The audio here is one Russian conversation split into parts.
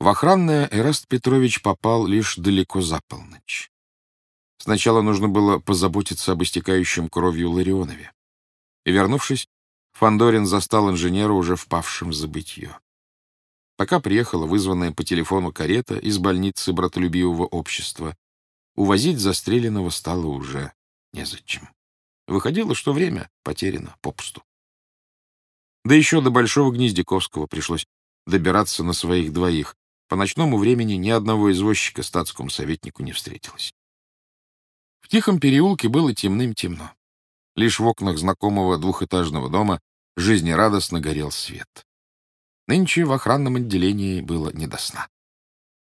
В охранное Эраст Петрович попал лишь далеко за полночь. Сначала нужно было позаботиться об истекающем кровью Ларионове. И, вернувшись, Фандорин застал инженера уже впавшим в забытье. Пока приехала вызванная по телефону карета из больницы братолюбивого общества, увозить застреленного стало уже незачем. Выходило, что время потеряно попусту. Да еще до Большого Гнездяковского пришлось добираться на своих двоих. По ночному времени ни одного извозчика статскому советнику не встретилось. В тихом переулке было темным-темно. Лишь в окнах знакомого двухэтажного дома жизнерадостно горел свет. Нынче в охранном отделении было не до сна.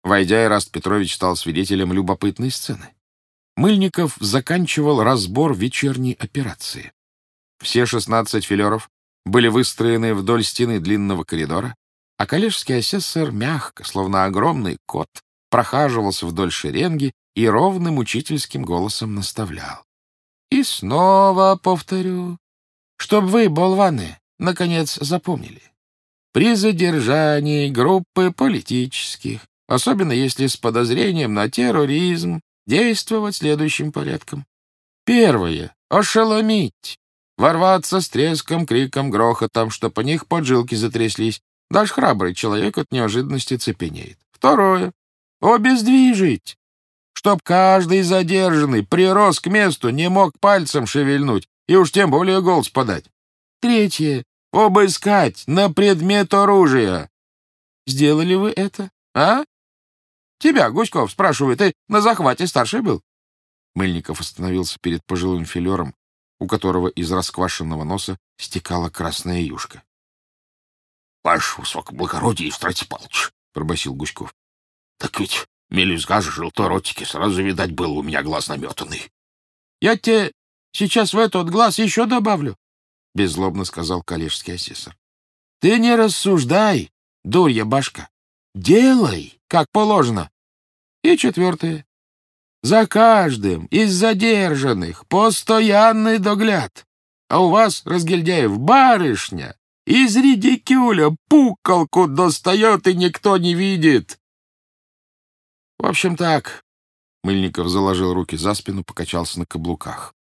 Войдя, Ираст Петрович стал свидетелем любопытной сцены. Мыльников заканчивал разбор вечерней операции. Все шестнадцать филеров были выстроены вдоль стены длинного коридора, а коллежский асессор мягко, словно огромный кот, прохаживался вдоль шеренги и ровным учительским голосом наставлял. И снова повторю, чтобы вы, болваны, наконец запомнили. При задержании группы политических, особенно если с подозрением на терроризм, действовать следующим порядком. Первое — ошеломить, ворваться с треском, криком, грохотом, что по них поджилки затряслись. Даже храбрый человек от неожиданности цепенеет. Второе — обездвижить, чтоб каждый задержанный прирос к месту, не мог пальцем шевельнуть и уж тем более голос подать. Третье Обыскать на предмет оружия. Сделали вы это, а? Тебя, Гуськов, спрашиваю, ты на захвате старший был? Мыльников остановился перед пожилым филером, у которого из расквашенного носа стекала красная юшка. — Ваше высокоблагородие, Евстратий Павлович, — пробасил Гуськов. — Так ведь мелюзга же желторотики, сразу, видать, был у меня глаз наметанный. — Я тебе сейчас в этот глаз еще добавлю. — беззлобно сказал коллежский асессор. — Ты не рассуждай, дурья башка. Делай, как положено. И четвертое. За каждым из задержанных постоянный догляд. А у вас, разгильдяев, барышня из редикюля пукалку достает, и никто не видит. В общем так. Мыльников заложил руки за спину, покачался на каблуках.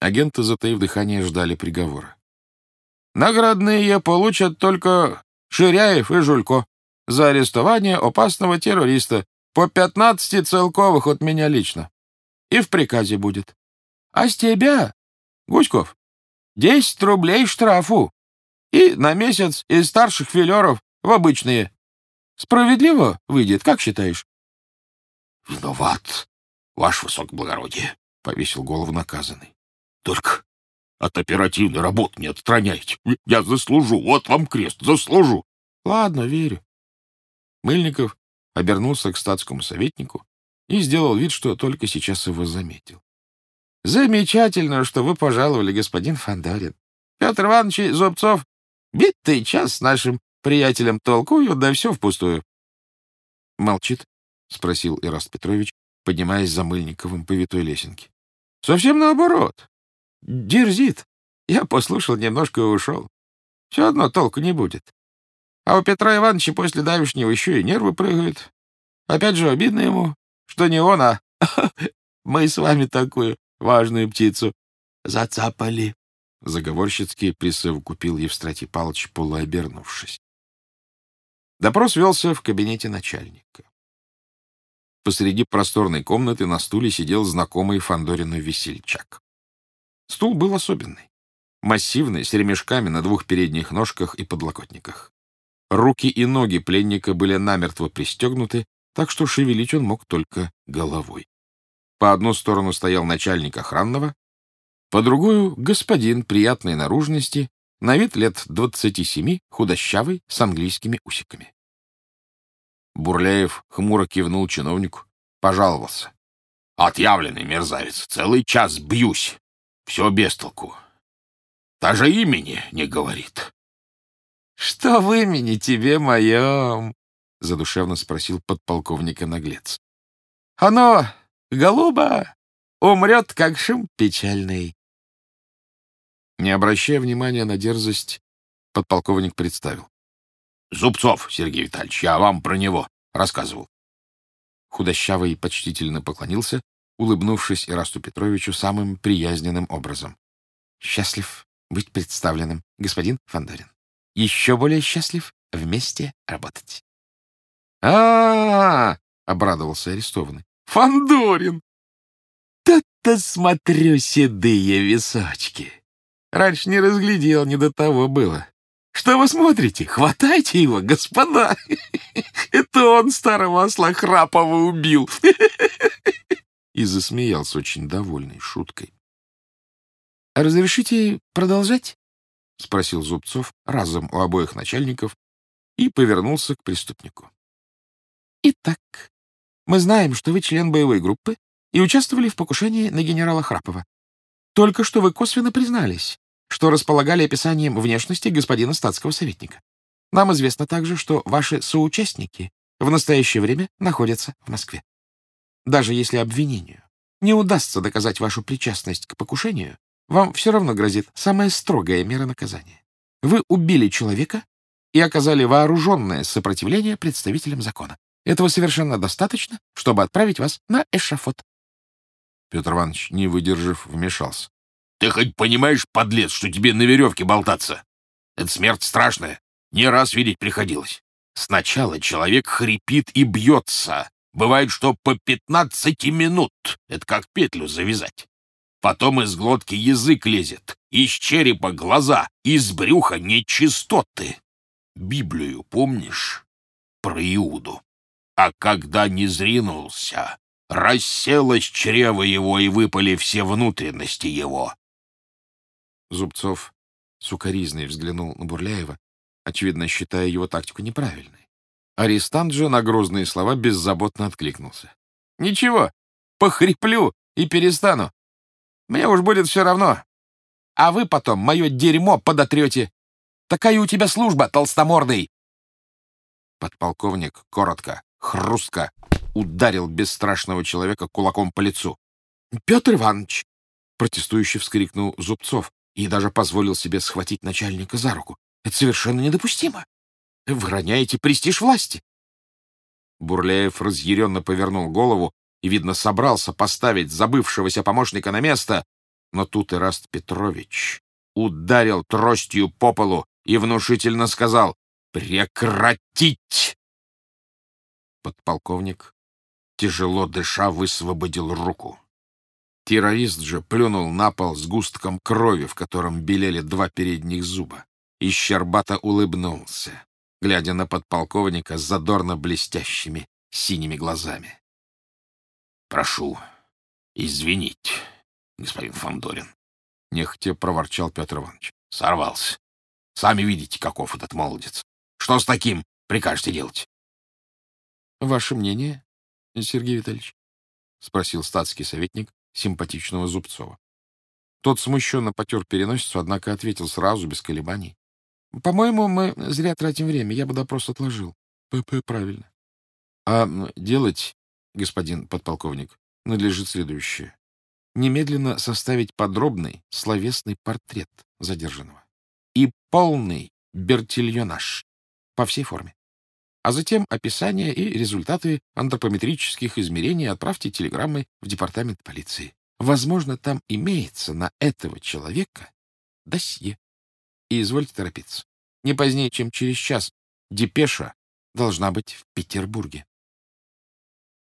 Агенты, затаив дыхание, ждали приговора. «Наградные получат только Ширяев и Жулько за арестование опасного террориста по пятнадцати целковых от меня лично. И в приказе будет. А с тебя, Гуськов, десять рублей штрафу и на месяц из старших филеров в обычные. Справедливо выйдет, как считаешь?» «Виноват, ваше высокоблагородие», — повесил голову наказанный. Только от оперативной работы не отстраняйте. Я заслужу, вот вам крест, заслужу. Ладно, верю. Мыльников обернулся к статскому советнику и сделал вид, что только сейчас его заметил. Замечательно, что вы пожаловали, господин Фандарин. Петр Иванович Зубцов битый час с нашим приятелем толкуют, да все впустую. — Молчит? — спросил Ираст Петрович, поднимаясь за Мыльниковым по витой лесенке. — Совсем наоборот. Дерзит. Я послушал немножко и ушел. Все одно толку не будет. А у Петра Ивановича после давешнего еще и нервы прыгают. Опять же, обидно ему, что не он, а мы с вами такую важную птицу зацапали. Заговорщицки присовокупил Евстратий Павлович, полуобернувшись. Допрос велся в кабинете начальника. Посреди просторной комнаты на стуле сидел знакомый Фандорину весельчак. Стул был особенный. Массивный, с ремешками на двух передних ножках и подлокотниках. Руки и ноги пленника были намертво пристегнуты, так что шевелить он мог только головой. По одну сторону стоял начальник охранного, по другую — господин приятной наружности, на вид лет двадцати семи, худощавый, с английскими усиками. Бурляев хмуро кивнул чиновнику, пожаловался. — Отъявленный мерзавец, целый час бьюсь. Все без толку. Даже имени не говорит. — Что в имени тебе моем? — задушевно спросил подполковника наглец. — Оно, голуба, умрет, как шум печальный. Не обращая внимания на дерзость, подполковник представил. Зубцов, Сергей Витальевич, я вам про него рассказывал. Худощавый почтительно поклонился, улыбнувшись Ирасту Петровичу самым приязненным образом. «Счастлив быть представленным, господин Фандорин. Еще более счастлив вместе работать». «А-а-а!» — обрадовался арестованный. «Фандорин! Да-то смотрю седые височки. Раньше не разглядел, не до того было. Что вы смотрите? Хватайте его, господа! Это он старого осла Храпова убил!» И засмеялся очень довольной шуткой. «Разрешите продолжать?» — спросил Зубцов разом у обоих начальников и повернулся к преступнику. «Итак, мы знаем, что вы член боевой группы и участвовали в покушении на генерала Храпова. Только что вы косвенно признались, что располагали описанием внешности господина статского советника. Нам известно также, что ваши соучастники в настоящее время находятся в Москве. Даже если обвинению не удастся доказать вашу причастность к покушению, вам все равно грозит самая строгая мера наказания. Вы убили человека и оказали вооруженное сопротивление представителям закона. Этого совершенно достаточно, чтобы отправить вас на эшафот. Петр Иванович, не выдержав, вмешался. — Ты хоть понимаешь, подлец, что тебе на веревке болтаться? Это смерть страшная. Не раз видеть приходилось. Сначала человек хрипит и бьется. Бывает, что по пятнадцати минут. Это как петлю завязать. Потом из глотки язык лезет, из черепа глаза, из брюха нечистоты. Библию помнишь? Про Иуду. А когда не зринулся, расселось чрево его и выпали все внутренности его. Зубцов сукоризный взглянул на Бурляева, очевидно, считая его тактику неправильной. Арестант же на грозные слова беззаботно откликнулся. — Ничего, похриплю и перестану. Мне уж будет все равно. А вы потом мое дерьмо подотрете. Такая у тебя служба, толстомордый. Подполковник коротко, хрустко ударил бесстрашного человека кулаком по лицу. — Петр Иванович! — протестующе вскрикнул Зубцов и даже позволил себе схватить начальника за руку. — Это совершенно недопустимо. Вы роняете престиж власти. Бурляев разъяренно повернул голову и, видно, собрался поставить забывшегося помощника на место, но тут Ираст Петрович ударил тростью по полу и внушительно сказал «Прекратить!» Подполковник, тяжело дыша, высвободил руку. Террорист же плюнул на пол с густком крови, в котором белели два передних зуба, и щербато улыбнулся, глядя на подполковника с задорно блестящими синими глазами. — Прошу извинить, господин Фандорин, нехотя проворчал Петр Иванович. — Сорвался. Сами видите, каков этот молодец. Что с таким прикажете делать? — Ваше мнение, Сергей Витальевич? — спросил статский советник симпатичного Зубцова. Тот смущенно потер переносицу, однако ответил сразу, без колебаний. — По-моему, мы зря тратим время. Я бы допрос отложил. — ПП, правильно. — А делать, господин подполковник, надлежит следующее. Немедленно составить подробный словесный портрет задержанного и полный бертильонаж по всей форме а затем описание и результаты антропометрических измерений отправьте телеграммой в департамент полиции. Возможно, там имеется на этого человека досье. И извольте торопиться. Не позднее, чем через час, депеша должна быть в Петербурге.